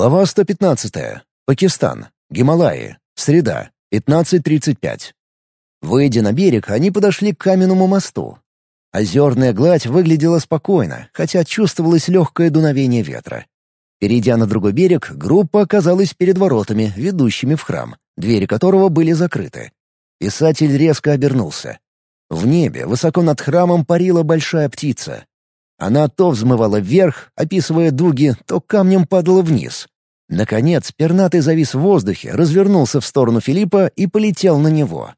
Глава 115. Пакистан. Гималаи. Среда. 15.35. Выйдя на берег, они подошли к каменному мосту. Озерная гладь выглядела спокойно, хотя чувствовалось легкое дуновение ветра. Перейдя на другой берег, группа оказалась перед воротами, ведущими в храм, двери которого были закрыты. Писатель резко обернулся. В небе, высоко над храмом, парила большая птица. Она то взмывала вверх, описывая дуги, то камнем падала вниз. Наконец, пернатый завис в воздухе, развернулся в сторону Филиппа и полетел на него.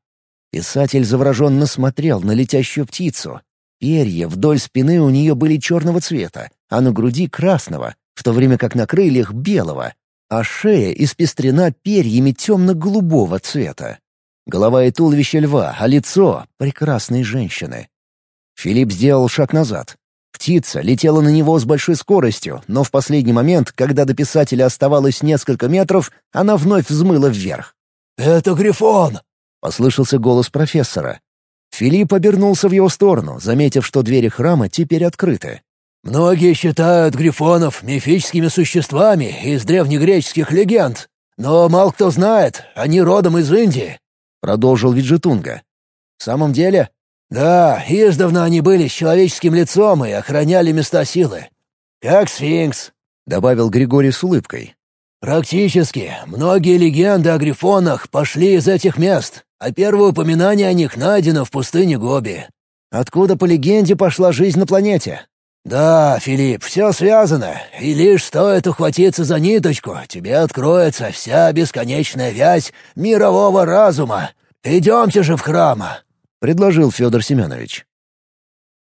Писатель завороженно смотрел на летящую птицу. Перья вдоль спины у нее были черного цвета, а на груди — красного, в то время как на крыльях — белого, а шея испестрена перьями темно-голубого цвета. Голова и туловище льва, а лицо — прекрасной женщины. Филипп сделал шаг назад. Птица летела на него с большой скоростью, но в последний момент, когда до писателя оставалось несколько метров, она вновь взмыла вверх. «Это Грифон!» — послышался голос профессора. Филипп обернулся в его сторону, заметив, что двери храма теперь открыты. «Многие считают грифонов мифическими существами из древнегреческих легенд, но мало кто знает, они родом из Индии», — продолжил Виджетунга. «В самом деле, «Да, издавна они были с человеческим лицом и охраняли места силы. Как сфинкс», — добавил Григорий с улыбкой. «Практически. Многие легенды о грифонах пошли из этих мест, а первое упоминание о них найдено в пустыне Гоби. Откуда по легенде пошла жизнь на планете?» «Да, Филипп, все связано, и лишь стоит ухватиться за ниточку, тебе откроется вся бесконечная вязь мирового разума. Идемте же в храм!» Предложил Федор Семенович.